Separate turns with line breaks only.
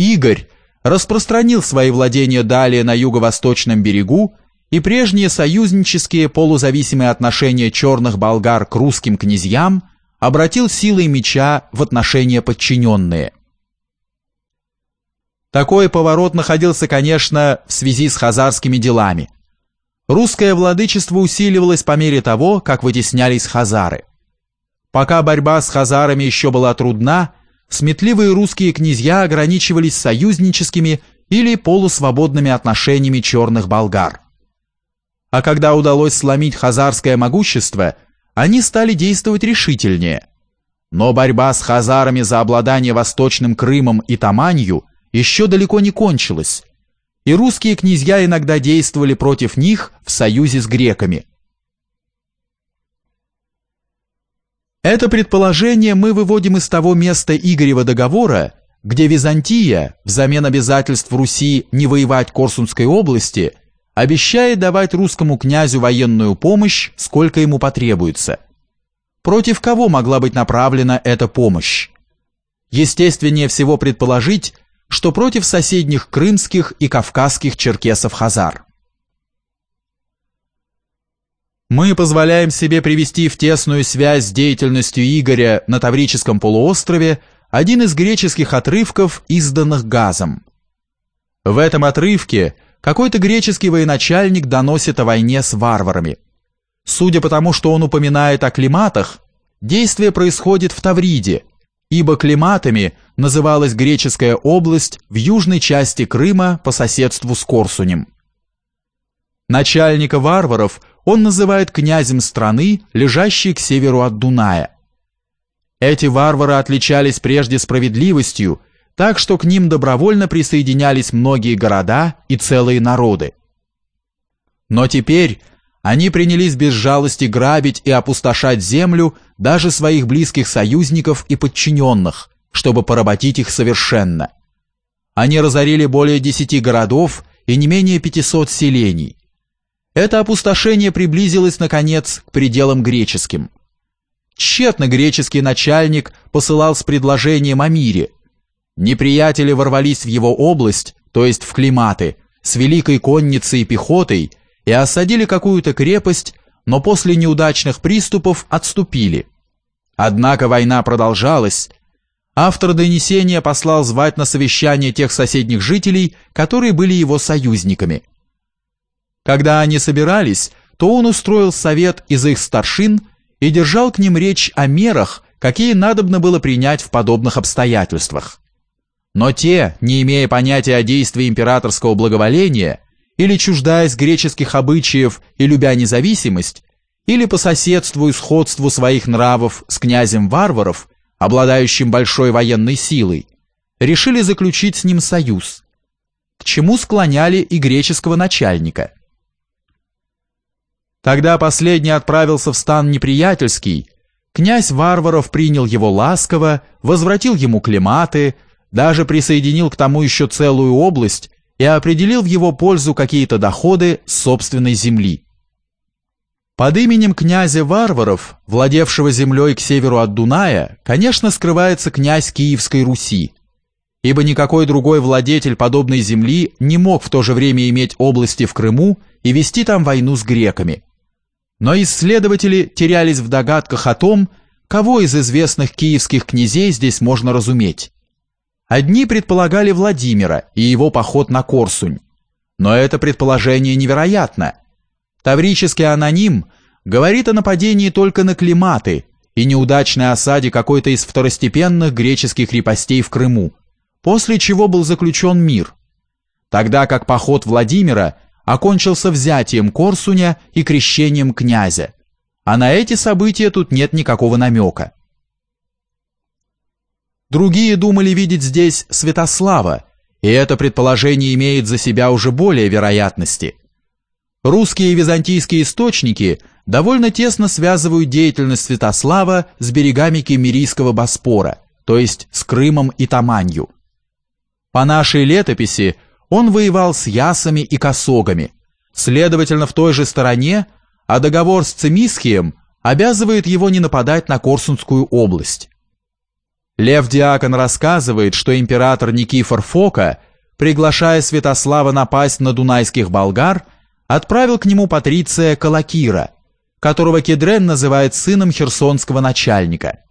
Игорь распространил свои владения далее на юго-восточном берегу, и прежние союзнические полузависимые отношения черных болгар к русским князьям обратил силой меча в отношения подчиненные. Такой поворот находился, конечно, в связи с хазарскими делами. Русское владычество усиливалось по мере того, как вытеснялись хазары. Пока борьба с хазарами еще была трудна, сметливые русские князья ограничивались союзническими или полусвободными отношениями черных болгар. А когда удалось сломить хазарское могущество, они стали действовать решительнее. Но борьба с хазарами за обладание Восточным Крымом и Таманью еще далеко не кончилась, и русские князья иногда действовали против них в союзе с греками. Это предположение мы выводим из того места Игорева договора, где Византия, взамен обязательств Руси не воевать Корсунской области, обещает давать русскому князю военную помощь, сколько ему потребуется. Против кого могла быть направлена эта помощь? Естественнее всего предположить, что против соседних крымских и кавказских черкесов-хазар. Мы позволяем себе привести в тесную связь с деятельностью Игоря на Таврическом полуострове один из греческих отрывков, изданных Газом. В этом отрывке какой-то греческий военачальник доносит о войне с варварами. Судя по тому, что он упоминает о климатах, действие происходит в Тавриде, ибо климатами называлась греческая область в южной части Крыма по соседству с Корсунем. Начальника варваров он называет князем страны, лежащей к северу от Дуная. Эти варвары отличались прежде справедливостью, так что к ним добровольно присоединялись многие города и целые народы. Но теперь они принялись без жалости грабить и опустошать землю даже своих близких союзников и подчиненных, чтобы поработить их совершенно. Они разорили более десяти городов и не менее 500 селений. Это опустошение приблизилось, наконец, к пределам греческим. Тщетно греческий начальник посылал с предложением о мире. Неприятели ворвались в его область, то есть в Климаты, с великой конницей и пехотой, и осадили какую-то крепость, но после неудачных приступов отступили. Однако война продолжалась. Автор донесения послал звать на совещание тех соседних жителей, которые были его союзниками – когда они собирались, то он устроил совет из их старшин и держал к ним речь о мерах, какие надобно было принять в подобных обстоятельствах. Но те, не имея понятия о действии императорского благоволения, или чуждаясь греческих обычаев и любя независимость, или по соседству и сходству своих нравов с князем варваров, обладающим большой военной силой, решили заключить с ним союз, к чему склоняли и греческого начальника – Тогда последний отправился в стан неприятельский, князь Варваров принял его ласково, возвратил ему климаты, даже присоединил к тому еще целую область и определил в его пользу какие-то доходы собственной земли. Под именем князя Варваров, владевшего землей к северу от Дуная, конечно, скрывается князь Киевской Руси, ибо никакой другой владетель подобной земли не мог в то же время иметь области в Крыму и вести там войну с греками. Но исследователи терялись в догадках о том, кого из известных киевских князей здесь можно разуметь. Одни предполагали Владимира и его поход на Корсунь. Но это предположение невероятно. Таврический аноним говорит о нападении только на Климаты и неудачной осаде какой-то из второстепенных греческих крепостей в Крыму, после чего был заключен мир. Тогда как поход Владимира – окончился взятием Корсуня и крещением князя, а на эти события тут нет никакого намека. Другие думали видеть здесь Святослава, и это предположение имеет за себя уже более вероятности. Русские и византийские источники довольно тесно связывают деятельность Святослава с берегами Кемерийского Боспора, то есть с Крымом и Таманью. По нашей летописи он воевал с ясами и косогами, следовательно, в той же стороне, а договор с Цимисхием обязывает его не нападать на Корсунскую область. Лев Диакон рассказывает, что император Никифор Фока, приглашая Святослава напасть на дунайских болгар, отправил к нему патриция Калакира, которого Кедрен называет сыном херсонского начальника –